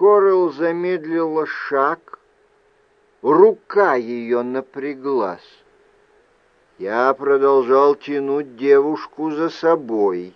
Корел замедлила шаг, рука ее напряглась. Я продолжал тянуть девушку за собой.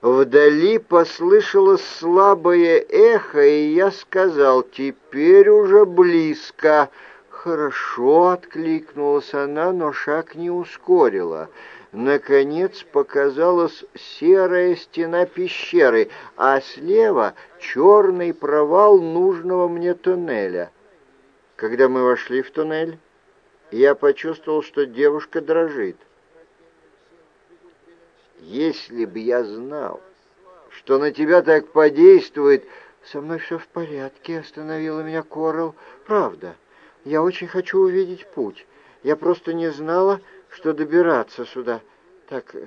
Вдали послышалось слабое эхо, и я сказал, «Теперь уже близко». «Хорошо», — откликнулась она, но шаг не ускорила. Наконец показалась серая стена пещеры, а слева черный провал нужного мне туннеля. Когда мы вошли в туннель, я почувствовал, что девушка дрожит. Если бы я знал, что на тебя так подействует... Со мной все в порядке, остановила меня Корал. Правда, я очень хочу увидеть путь. Я просто не знала, что добираться сюда так э,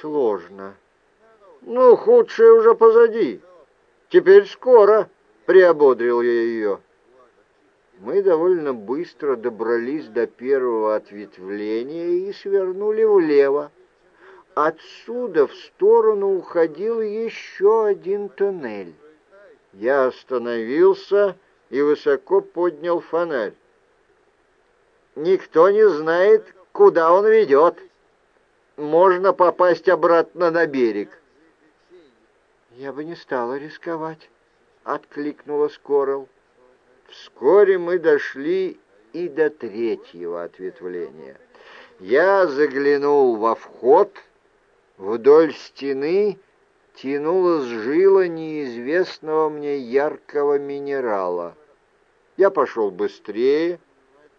сложно. Ну, худшее уже позади. Теперь скоро, приободрил я ее. Мы довольно быстро добрались до первого ответвления и свернули влево. Отсюда в сторону уходил еще один туннель. Я остановился и высоко поднял фонарь. Никто не знает, куда он ведет. Можно попасть обратно на берег. Я бы не стала рисковать, — откликнулась Корел. Вскоре мы дошли и до третьего ответвления. Я заглянул во вход, вдоль стены тянулась жила неизвестного мне яркого минерала. Я пошел быстрее,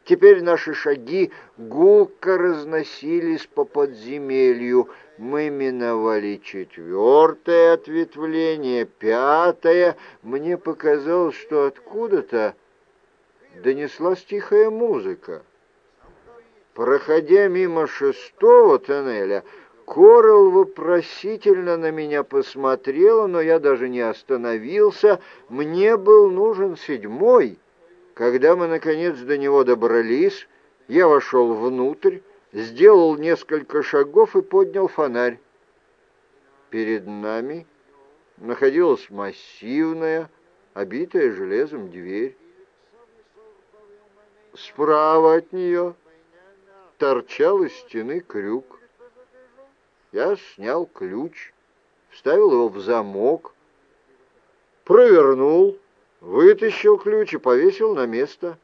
Теперь наши шаги гулко разносились по подземелью. Мы миновали четвертое ответвление, пятое. Мне показалось, что откуда-то донеслась тихая музыка. Проходя мимо шестого тоннеля, Корел вопросительно на меня посмотрела, но я даже не остановился. Мне был нужен седьмой — когда мы, наконец, до него добрались, я вошел внутрь, сделал несколько шагов и поднял фонарь. Перед нами находилась массивная, обитая железом дверь. Справа от нее торчал из стены крюк. Я снял ключ, вставил его в замок, провернул, Вытащил ключ и повесил на место.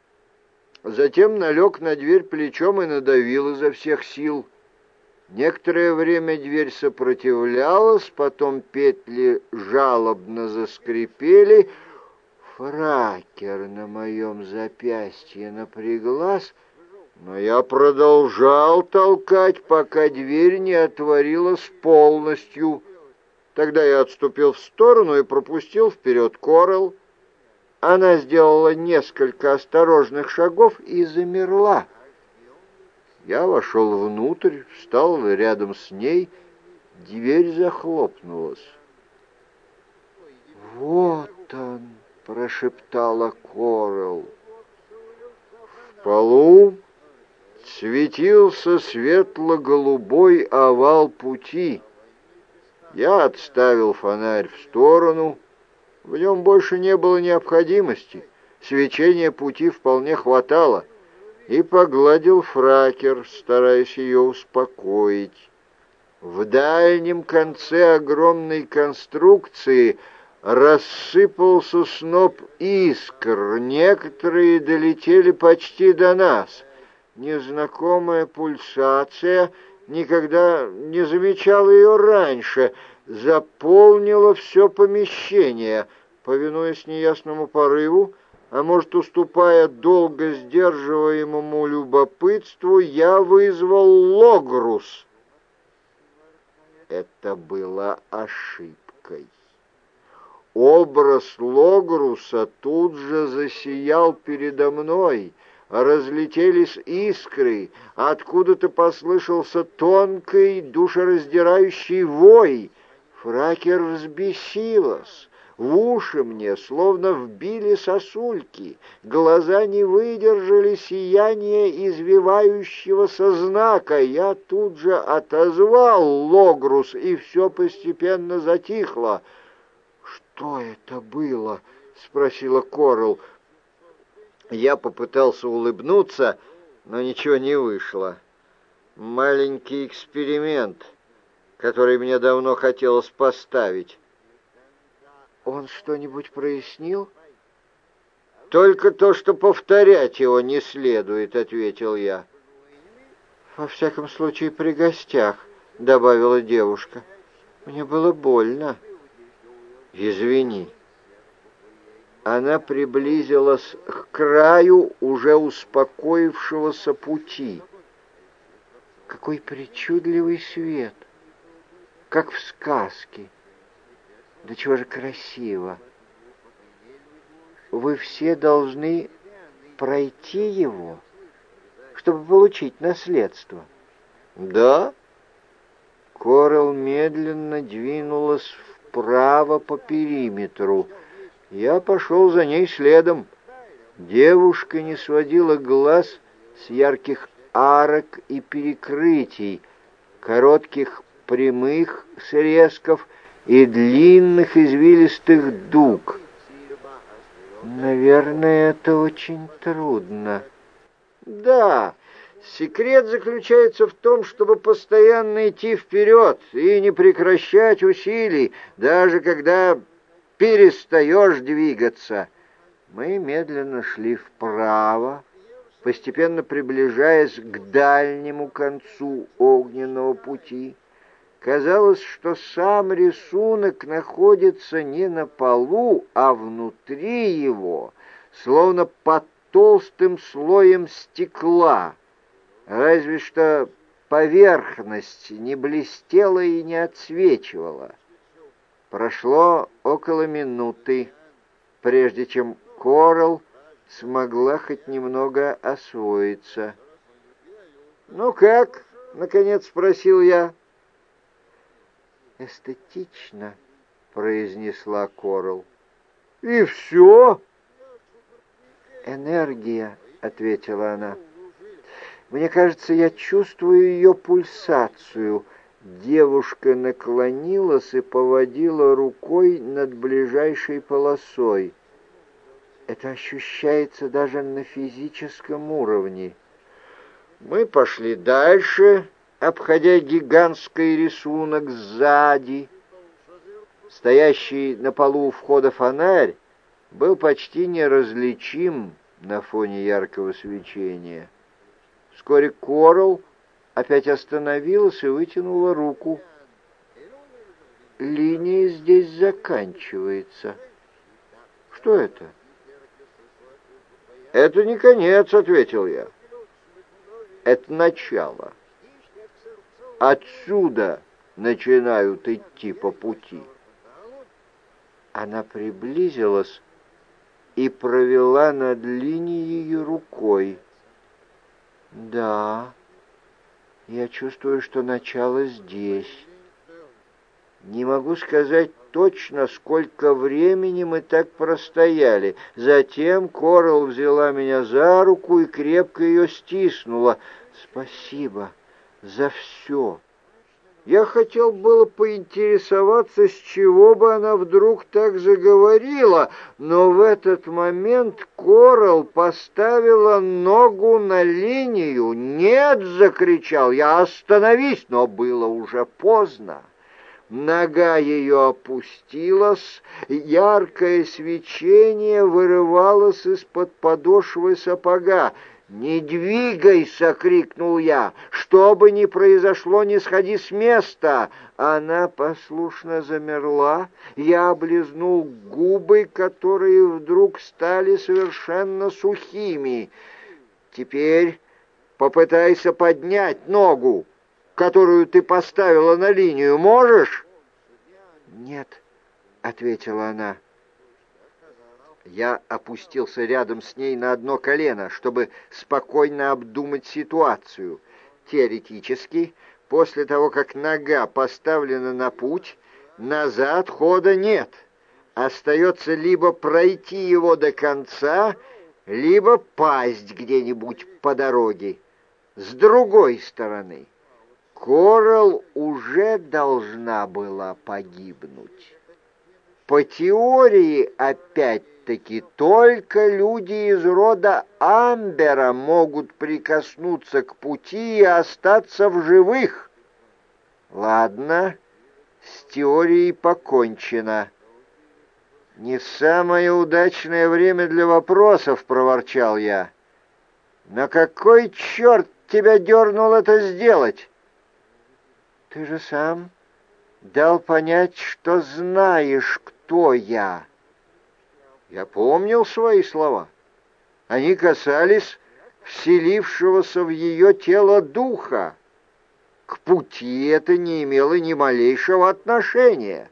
Затем налег на дверь плечом и надавил изо всех сил. Некоторое время дверь сопротивлялась, потом петли жалобно заскрипели. Фракер на моем запястье напряглась, но я продолжал толкать, пока дверь не отворилась полностью. Тогда я отступил в сторону и пропустил вперед Корел. Она сделала несколько осторожных шагов и замерла. Я вошел внутрь, встал рядом с ней, дверь захлопнулась. «Вот он!» — прошептала Корел. В полу светился светло-голубой овал пути. Я отставил фонарь в сторону — в нем больше не было необходимости, свечения пути вполне хватало, и погладил фракер, стараясь ее успокоить. В дальнем конце огромной конструкции рассыпался сноп искр, некоторые долетели почти до нас. Незнакомая пульсация, никогда не замечал ее раньше — заполнила все помещение, повинуясь неясному порыву, а может, уступая долго сдерживаемому любопытству, я вызвал Логрус. Это было ошибкой. Образ Логруса тут же засиял передо мной, разлетелись искры, откуда-то послышался тонкий, душераздирающий вой — Фракер взбесилась. В уши мне словно вбили сосульки, глаза не выдержали сияния извивающегося знака. Я тут же отозвал Логрус, и все постепенно затихло. «Что это было?» — спросила Корл. Я попытался улыбнуться, но ничего не вышло. Маленький эксперимент, который мне давно хотелось поставить. «Он что-нибудь прояснил?» «Только то, что повторять его не следует», — ответил я. «Во всяком случае, при гостях», — добавила девушка. «Мне было больно». «Извини». Она приблизилась к краю уже успокоившегося пути. Какой причудливый свет, как в сказке. Да чего же красиво. Вы все должны пройти его, чтобы получить наследство. Да? Корел медленно двинулась вправо по периметру, я пошел за ней следом. Девушка не сводила глаз с ярких арок и перекрытий, коротких прямых срезков и длинных извилистых дуг. Наверное, это очень трудно. Да, секрет заключается в том, чтобы постоянно идти вперед и не прекращать усилий, даже когда перестаешь двигаться. Мы медленно шли вправо, постепенно приближаясь к дальнему концу огненного пути. Казалось, что сам рисунок находится не на полу, а внутри его, словно под толстым слоем стекла. Разве что поверхность не блестела и не отсвечивала. Прошло около минуты, прежде чем Корал смогла хоть немного освоиться. «Ну как?» — наконец спросил я. «Эстетично», — произнесла Корал. «И все?» «Энергия», — ответила она. «Мне кажется, я чувствую ее пульсацию» Девушка наклонилась и поводила рукой над ближайшей полосой. Это ощущается даже на физическом уровне. Мы пошли дальше, обходя гигантский рисунок сзади. Стоящий на полу у входа фонарь был почти неразличим на фоне яркого свечения. Вскоре Коралл опять остановилась и вытянула руку. Линия здесь заканчивается. Что это? Это не конец, ответил я. Это начало. Отсюда начинают идти по пути. Она приблизилась и провела над линией рукой. Да, я чувствую, что начало здесь. Не могу сказать точно, сколько времени мы так простояли. Затем Корал взяла меня за руку и крепко ее стиснула. Спасибо за все. Я хотел было поинтересоваться, с чего бы она вдруг так заговорила, но в этот момент Корал поставила ногу на линию. «Нет!» — закричал я. «Остановись!» Но было уже поздно. Нога ее опустилась, яркое свечение вырывалось из-под подошвы сапога. «Не двигайся!» — крикнул я. «Что бы ни произошло, не сходи с места!» Она послушно замерла. Я облизнул губы, которые вдруг стали совершенно сухими. «Теперь попытайся поднять ногу, которую ты поставила на линию. Можешь?» «Нет», — ответила она. Я опустился рядом с ней на одно колено, чтобы спокойно обдумать ситуацию. Теоретически, после того, как нога поставлена на путь, назад хода нет. Остается либо пройти его до конца, либо пасть где-нибудь по дороге. С другой стороны, Корал уже должна была погибнуть. по теории опять-таки только люди из рода Амбера могут прикоснуться к пути и остаться в живых. Ладно, с теорией покончено. «Не самое удачное время для вопросов», — проворчал я. «На какой черт тебя дернул это сделать?» «Ты же сам дал понять, что знаешь, кто я». Я помнил свои слова. Они касались вселившегося в ее тело духа. К пути это не имело ни малейшего отношения.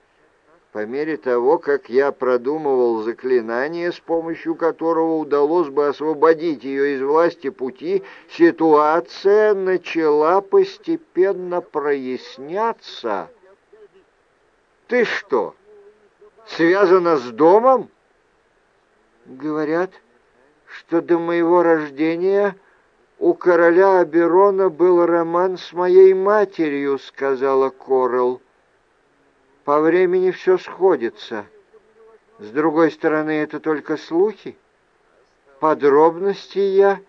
По мере того, как я продумывал заклинание, с помощью которого удалось бы освободить ее из власти пути, ситуация начала постепенно проясняться. «Ты что, связана с домом?» «Говорят, что до моего рождения у короля Аберона был роман с моей матерью», — сказала Коралл. По времени все сходится. С другой стороны, это только слухи. Подробностей я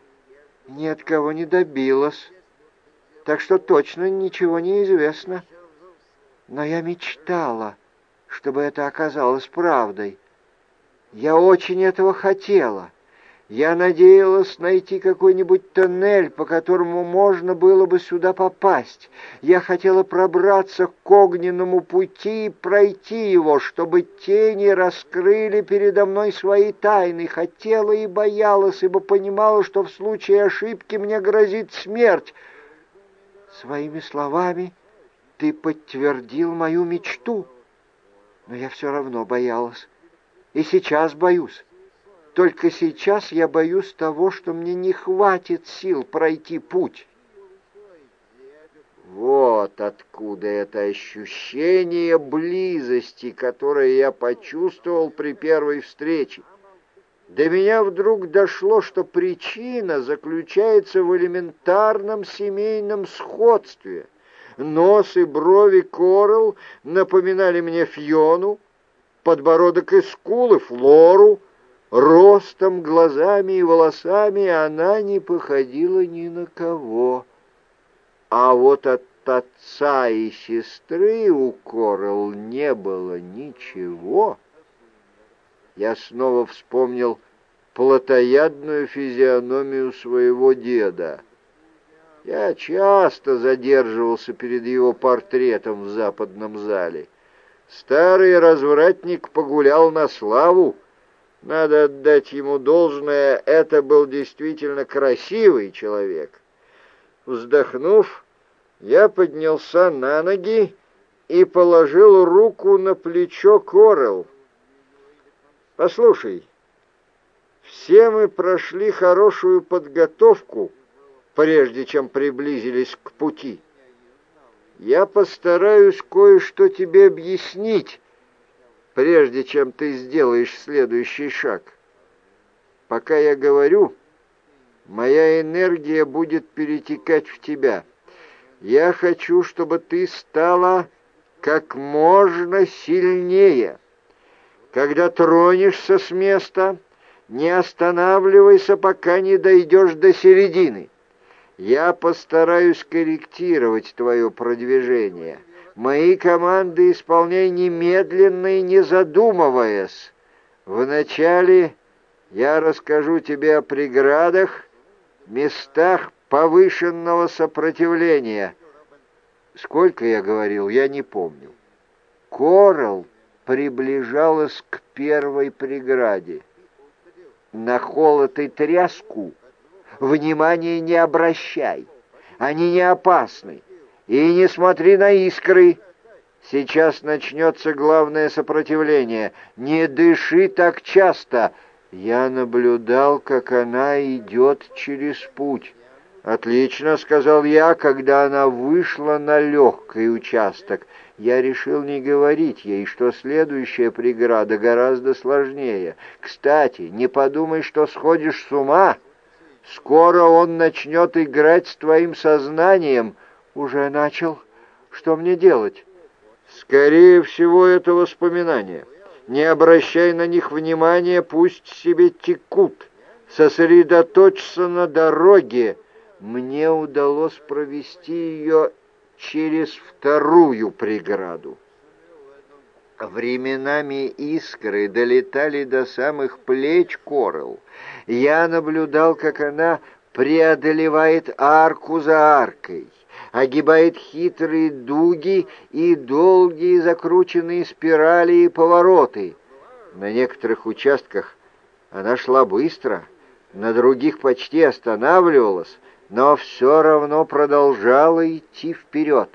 ни от кого не добилась. Так что точно ничего не известно. Но я мечтала, чтобы это оказалось правдой. Я очень этого хотела. Я надеялась найти какой-нибудь тоннель, по которому можно было бы сюда попасть. Я хотела пробраться к огненному пути и пройти его, чтобы тени раскрыли передо мной свои тайны. Хотела и боялась, ибо понимала, что в случае ошибки мне грозит смерть. Своими словами ты подтвердил мою мечту, но я все равно боялась. И сейчас боюсь. Только сейчас я боюсь того, что мне не хватит сил пройти путь. Вот откуда это ощущение близости, которое я почувствовал при первой встрече. До меня вдруг дошло, что причина заключается в элементарном семейном сходстве. Нос и брови Корел напоминали мне Фиону, подбородок и скулы Флору, Ростом, глазами и волосами она не походила ни на кого. А вот от отца и сестры у Корел не было ничего. Я снова вспомнил плотоядную физиономию своего деда. Я часто задерживался перед его портретом в западном зале. Старый развратник погулял на славу, надо отдать ему должное, это был действительно красивый человек. Вздохнув, я поднялся на ноги и положил руку на плечо Корел. «Послушай, все мы прошли хорошую подготовку, прежде чем приблизились к пути. Я постараюсь кое-что тебе объяснить, прежде чем ты сделаешь следующий шаг. Пока я говорю, моя энергия будет перетекать в тебя. Я хочу, чтобы ты стала как можно сильнее. Когда тронешься с места, не останавливайся, пока не дойдешь до середины. Я постараюсь корректировать твое продвижение». Мои команды исполняй немедленно и не задумываясь. Вначале я расскажу тебе о преградах, местах повышенного сопротивления. Сколько я говорил, я не помню. Коралл приближалась к первой преграде. На холод и тряску внимания не обращай. Они не опасны. И не смотри на искры. Сейчас начнется главное сопротивление. Не дыши так часто. Я наблюдал, как она идет через путь. «Отлично», — сказал я, когда она вышла на легкий участок. Я решил не говорить ей, что следующая преграда гораздо сложнее. «Кстати, не подумай, что сходишь с ума. Скоро он начнет играть с твоим сознанием». «Уже начал? Что мне делать?» «Скорее всего, это воспоминание. Не обращай на них внимания, пусть себе текут. Сосредоточься на дороге. Мне удалось провести ее через вторую преграду. Временами искры долетали до самых плеч Корел. Я наблюдал, как она преодолевает арку за аркой, огибает хитрые дуги и долгие закрученные спирали и повороты. На некоторых участках она шла быстро, на других почти останавливалась, но все равно продолжала идти вперед.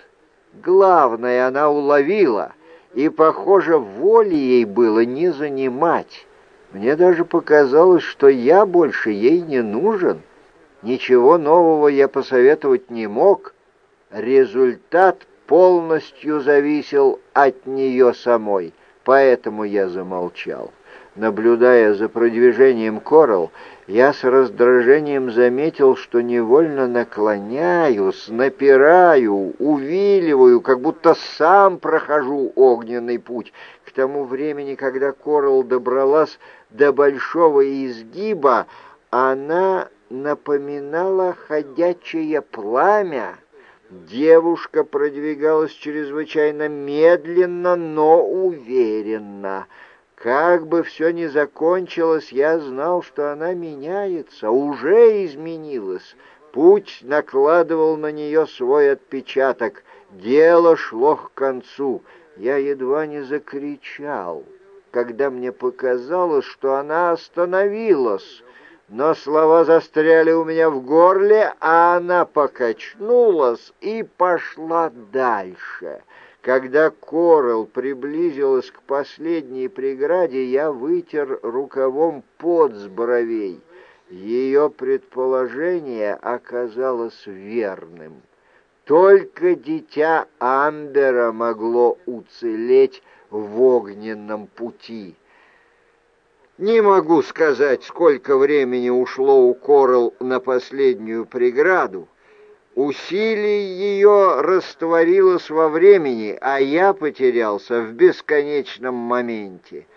Главное, она уловила, и, похоже, воли ей было не занимать. Мне даже показалось, что я больше ей не нужен. Ничего нового я посоветовать не мог. Результат полностью зависел от нее самой, поэтому я замолчал. Наблюдая за продвижением Коралл, я с раздражением заметил, что невольно наклоняюсь, напираю, увиливаю, как будто сам прохожу огненный путь. К тому времени, когда Коралл добралась до большого изгиба, она напоминала ходячее пламя. Девушка продвигалась чрезвычайно медленно, но уверенно — как бы все ни закончилось, я знал, что она меняется, уже изменилась. Путь накладывал на нее свой отпечаток. Дело шло к концу. Я едва не закричал, когда мне показалось, что она остановилась. Но слова застряли у меня в горле, а она покачнулась и пошла дальше. Когда Корел приблизилась к последней преграде, я вытер рукавом пот с бровей. Ее предположение оказалось верным. Только дитя Амбера могло уцелеть в огненном пути. Не могу сказать, сколько времени ушло у Корел на последнюю преграду, Усилие ее растворилось во времени, а я потерялся в бесконечном моменте.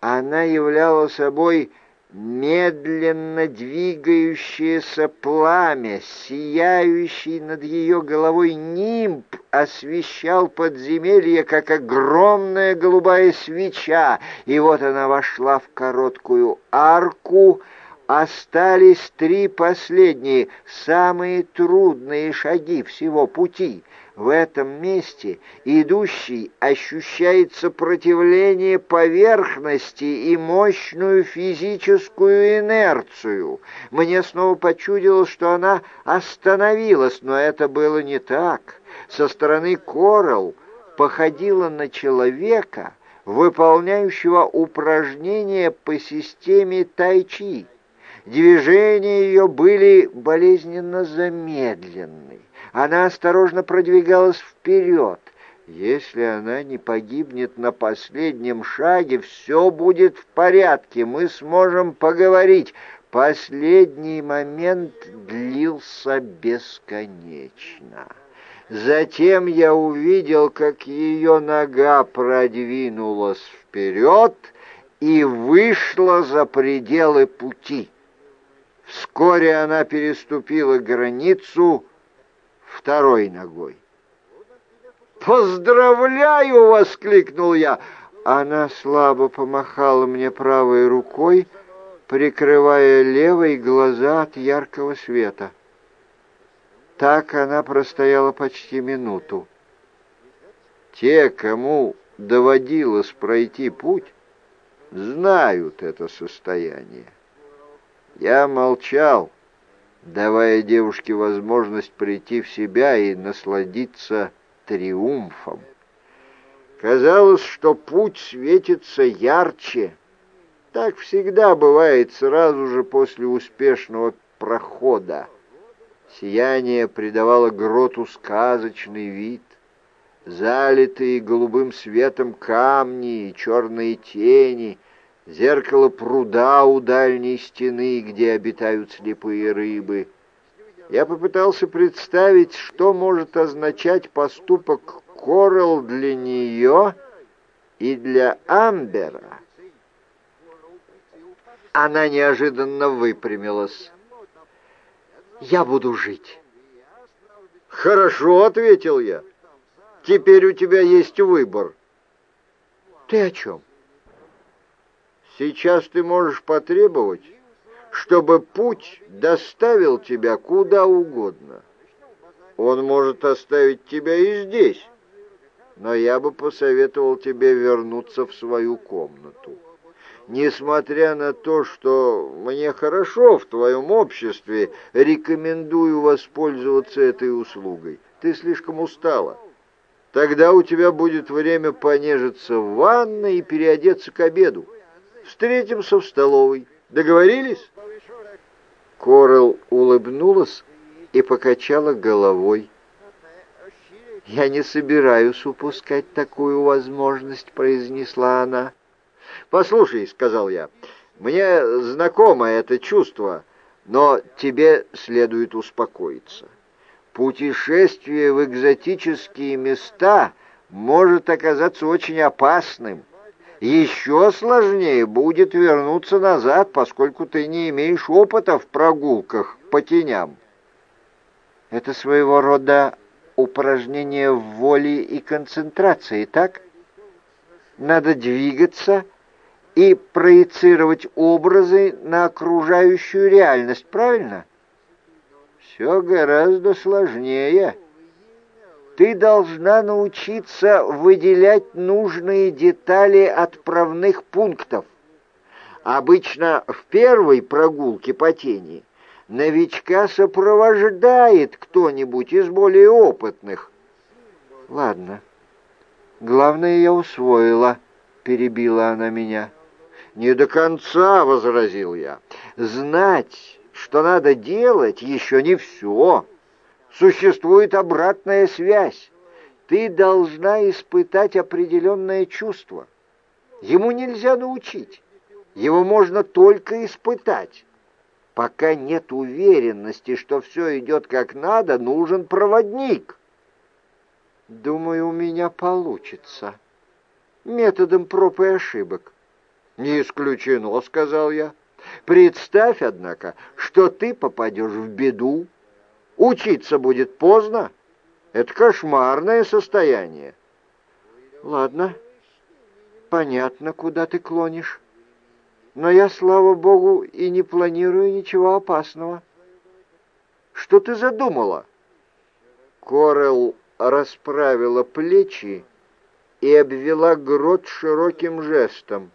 Она являла собой медленно двигающееся пламя, сияющий над ее головой нимб освещал подземелье, как огромная голубая свеча, и вот она вошла в короткую арку, Остались три последние, самые трудные шаги всего пути. В этом месте идущий ощущает сопротивление поверхности и мощную физическую инерцию. Мне снова почудилось, что она остановилась, но это было не так. Со стороны Коралл походила на человека, выполняющего упражнения по системе тайчи. Движения ее были болезненно замедленны. Она осторожно продвигалась вперед. Если она не погибнет на последнем шаге, все будет в порядке, мы сможем поговорить. Последний момент длился бесконечно. Затем я увидел, как ее нога продвинулась вперед и вышла за пределы пути. Вскоре она переступила границу второй ногой. «Поздравляю!» — воскликнул я. Она слабо помахала мне правой рукой, прикрывая левой глаза от яркого света. Так она простояла почти минуту. Те, кому доводилось пройти путь, знают это состояние. Я молчал, давая девушке возможность прийти в себя и насладиться триумфом. Казалось, что путь светится ярче. Так всегда бывает сразу же после успешного прохода. Сияние придавало гроту сказочный вид. Залитые голубым светом камни и черные тени — зеркало пруда у дальней стены, где обитают слепые рыбы. Я попытался представить, что может означать поступок Коралл для нее и для Амбера. Она неожиданно выпрямилась. «Я буду жить». «Хорошо», — ответил я. «Теперь у тебя есть выбор». «Ты о чем?» «Сейчас ты можешь потребовать, чтобы путь доставил тебя куда угодно. Он может оставить тебя и здесь, но я бы посоветовал тебе вернуться в свою комнату. Несмотря на то, что мне хорошо в твоем обществе, рекомендую воспользоваться этой услугой. Ты слишком устала. Тогда у тебя будет время понежиться в ванной и переодеться к обеду. Встретимся в столовой. Договорились?» Корел улыбнулась и покачала головой. «Я не собираюсь упускать такую возможность», — произнесла она. «Послушай», — сказал я, — «мне знакомо это чувство, но тебе следует успокоиться. Путешествие в экзотические места может оказаться очень опасным. Еще сложнее будет вернуться назад, поскольку ты не имеешь опыта в прогулках по теням. Это своего рода упражнение в воле и концентрации, так? Надо двигаться и проецировать образы на окружающую реальность, правильно? Все гораздо сложнее ты должна научиться выделять нужные детали отправных пунктов. Обычно в первой прогулке по тени новичка сопровождает кто-нибудь из более опытных. Ладно, главное, я усвоила, перебила она меня. Не до конца, возразил я. Знать, что надо делать, еще не все. Существует обратная связь. Ты должна испытать определенное чувство. Ему нельзя научить. Его можно только испытать. Пока нет уверенности, что все идет как надо, нужен проводник. Думаю, у меня получится. Методом проб и ошибок. Не исключено, сказал я. Представь, однако, что ты попадешь в беду, Учиться будет поздно. Это кошмарное состояние. Ладно, понятно, куда ты клонишь. Но я, слава богу, и не планирую ничего опасного. Что ты задумала? Корел расправила плечи и обвела грот широким жестом.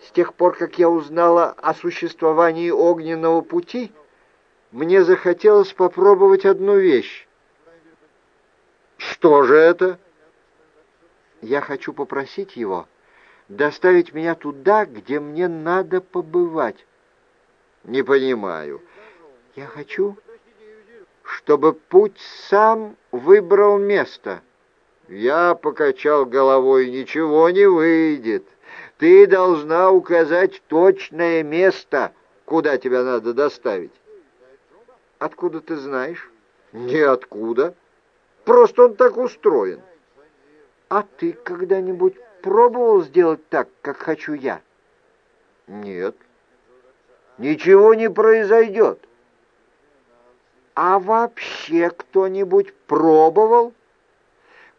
С тех пор, как я узнала о существовании огненного пути, мне захотелось попробовать одну вещь. Что же это? Я хочу попросить его доставить меня туда, где мне надо побывать. Не понимаю. Я хочу, чтобы путь сам выбрал место. Я покачал головой, ничего не выйдет. Ты должна указать точное место, куда тебя надо доставить. Откуда ты знаешь? Ниоткуда. Просто он так устроен. А ты когда-нибудь пробовал сделать так, как хочу я? Нет. Ничего не произойдет. А вообще кто-нибудь пробовал?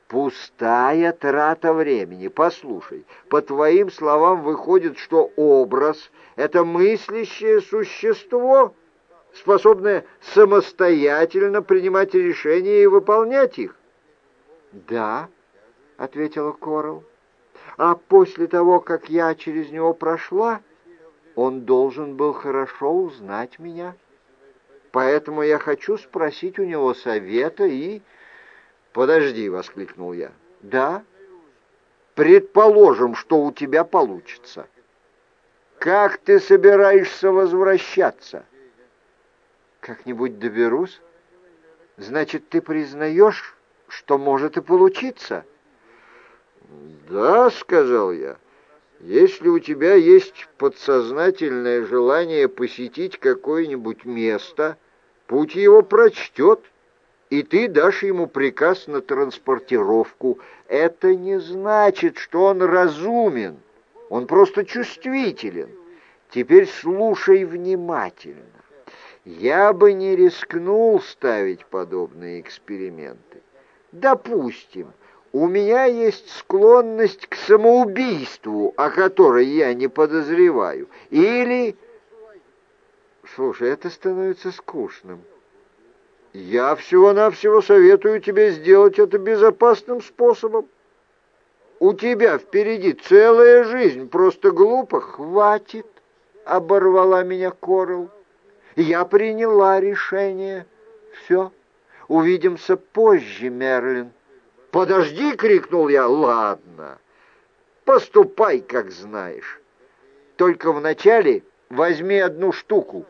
Пустая трата времени. Послушай, по твоим словам выходит, что образ — это мыслящее существо — способная самостоятельно принимать решения и выполнять их? «Да», — ответила Корал. «А после того, как я через него прошла, он должен был хорошо узнать меня. Поэтому я хочу спросить у него совета и...» «Подожди», — воскликнул я. «Да? Предположим, что у тебя получится. Как ты собираешься возвращаться?» Как-нибудь доберусь? Значит, ты признаешь, что может и получиться? Да, сказал я. Если у тебя есть подсознательное желание посетить какое-нибудь место, путь его прочтет, и ты дашь ему приказ на транспортировку. Это не значит, что он разумен, он просто чувствителен. Теперь слушай внимательно. Я бы не рискнул ставить подобные эксперименты. Допустим, у меня есть склонность к самоубийству, о которой я не подозреваю. Или... Слушай, это становится скучным. Я всего-навсего советую тебе сделать это безопасным способом. У тебя впереди целая жизнь, просто глупо. Хватит, оборвала меня Корл. Я приняла решение. Все, увидимся позже, Мерлин. «Подожди!» — крикнул я. «Ладно, поступай, как знаешь. Только вначале возьми одну штуку».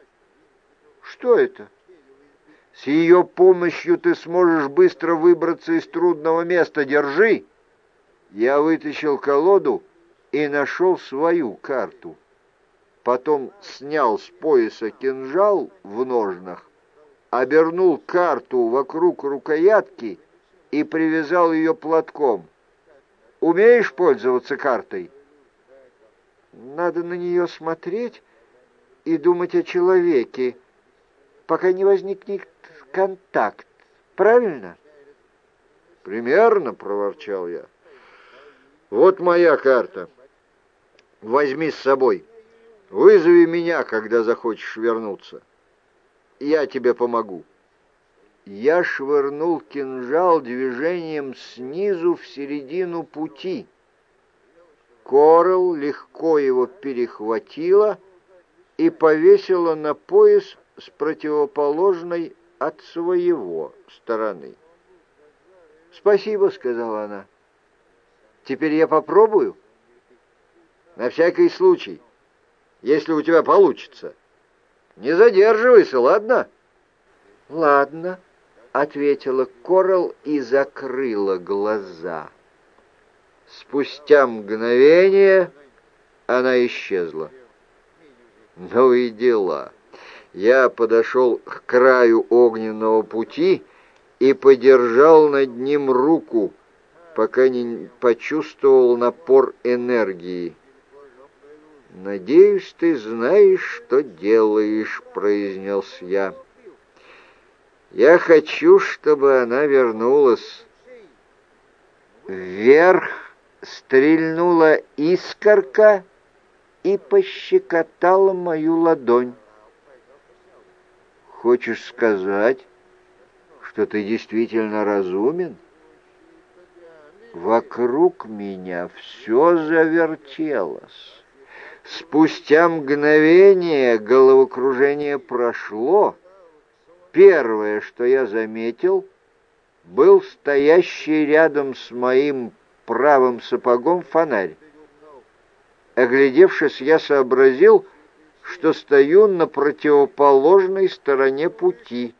«Что это?» «С ее помощью ты сможешь быстро выбраться из трудного места. Держи!» Я вытащил колоду и нашел свою карту. Потом снял с пояса кинжал в ножнах, обернул карту вокруг рукоятки и привязал ее платком. Умеешь пользоваться картой? Надо на нее смотреть и думать о человеке, пока не возникнет контакт. Правильно? Примерно, проворчал я. Вот моя карта. Возьми с собой. Вызови меня, когда захочешь вернуться. Я тебе помогу я швырнул кинжал движением снизу в середину пути. Корел легко его перехватила и повесила на пояс с противоположной от своего стороны. «Спасибо», — сказала она. «Теперь я попробую?» «На всякий случай, если у тебя получится. Не задерживайся, ладно?» «Ладно», ответила Корал и закрыла глаза. Спустя мгновение она исчезла. Ну и дела. Я подошел к краю огненного пути и подержал над ним руку, пока не почувствовал напор энергии. «Надеюсь, ты знаешь, что делаешь», — произнес я. Я хочу, чтобы она вернулась. Вверх стрельнула искорка и пощекотала мою ладонь. Хочешь сказать, что ты действительно разумен? Вокруг меня все завертелось. Спустя мгновение головокружение прошло, Первое, что я заметил, был стоящий рядом с моим правым сапогом фонарь. Оглядевшись, я сообразил, что стою на противоположной стороне пути,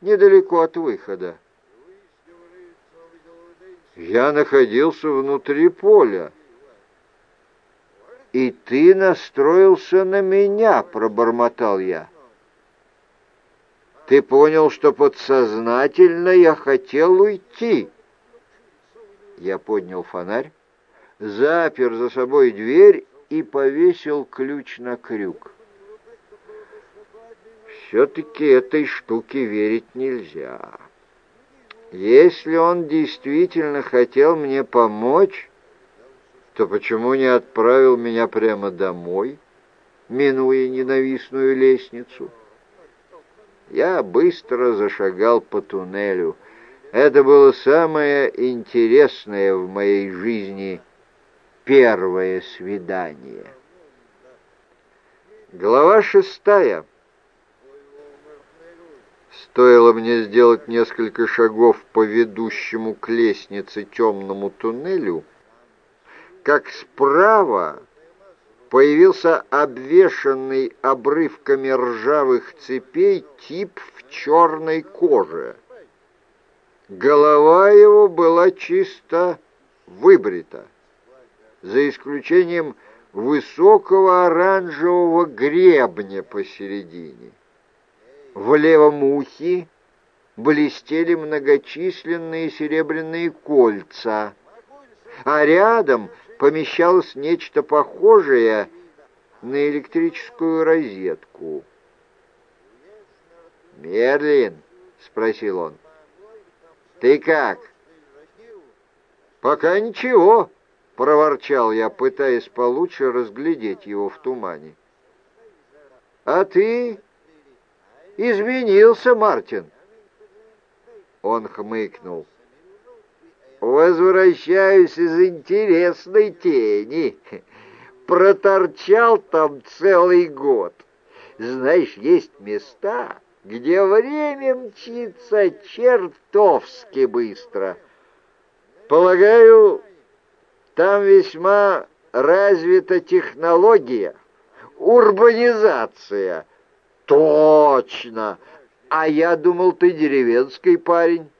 недалеко от выхода. Я находился внутри поля. «И ты настроился на меня», — пробормотал я. Ты понял, что подсознательно я хотел уйти. Я поднял фонарь, запер за собой дверь и повесил ключ на крюк. Все-таки этой штуке верить нельзя. Если он действительно хотел мне помочь, то почему не отправил меня прямо домой, минуя ненавистную лестницу? Я быстро зашагал по туннелю. Это было самое интересное в моей жизни первое свидание. Глава шестая. Стоило мне сделать несколько шагов по ведущему к лестнице темному туннелю, как справа появился обвешанный обрывками ржавых цепей тип в черной коже. Голова его была чисто выбрита, за исключением высокого оранжевого гребня посередине. В левом ухе блестели многочисленные серебряные кольца, а рядом помещалось нечто похожее, на электрическую розетку. «Мерлин?» — спросил он. «Ты как?» «Пока ничего», — проворчал я, пытаясь получше разглядеть его в тумане. «А ты изменился, Мартин?» Он хмыкнул. «Возвращаюсь из интересной тени. Проторчал там целый год. Знаешь, есть места, где время мчится чертовски быстро. Полагаю, там весьма развита технология, урбанизация. Точно! А я думал, ты деревенский парень.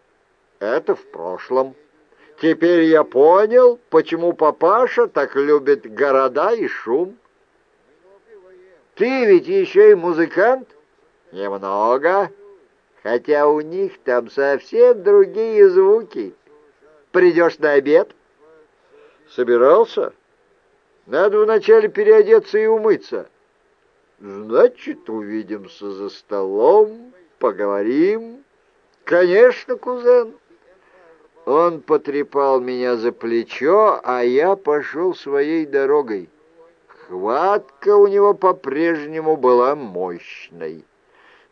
Это в прошлом. Теперь я понял, почему папаша так любит города и шум. Ты ведь еще и музыкант? Немного. Хотя у них там совсем другие звуки. Придешь на обед? Собирался? Надо вначале переодеться и умыться. Значит, увидимся за столом, поговорим. Конечно, кузен. Он потрепал меня за плечо, а я пошел своей дорогой. Хватка у него по-прежнему была мощной.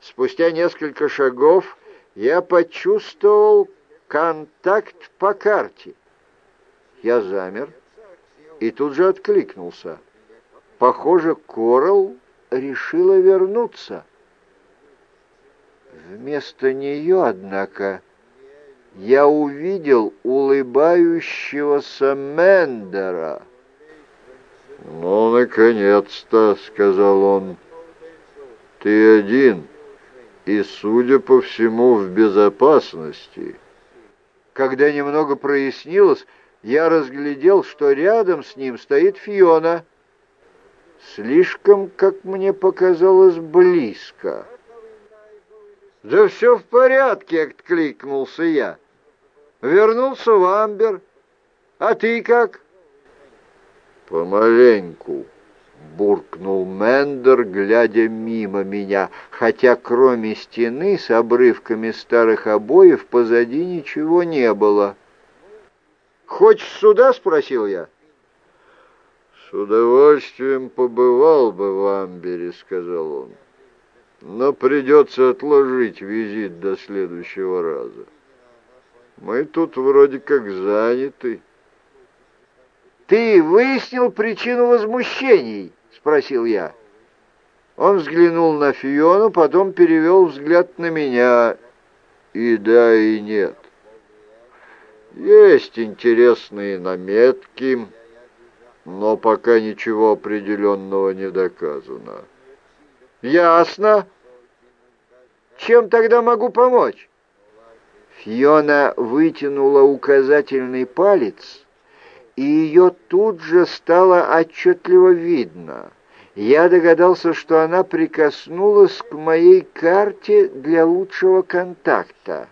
Спустя несколько шагов я почувствовал контакт по карте. Я замер и тут же откликнулся. Похоже, Коралл решила вернуться. Вместо нее, однако, я увидел улыбающегося Мендера. «Ну, наконец-то», — сказал он, — «ты один» и, судя по всему, в безопасности. Когда немного прояснилось, я разглядел, что рядом с ним стоит Фиона. Слишком, как мне показалось, близко. «Да все в порядке», — откликнулся я. «Вернулся в Амбер. А ты как?» «Помаленьку», буркнул Мендер, глядя мимо меня, хотя кроме стены с обрывками старых обоев позади ничего не было. «Хочешь сюда?» — спросил я. «С удовольствием побывал бы в Амбере», — сказал он. «Но придется отложить визит до следующего раза. Мы тут вроде как заняты». «Ты выяснил причину возмущений?» — спросил я. Он взглянул на Фиону, потом перевел взгляд на меня. И да, и нет. Есть интересные наметки, но пока ничего определенного не доказано. Ясно. Чем тогда могу помочь? Фиона вытянула указательный палец и ее тут же стало отчетливо видно. Я догадался, что она прикоснулась к моей карте для лучшего контакта.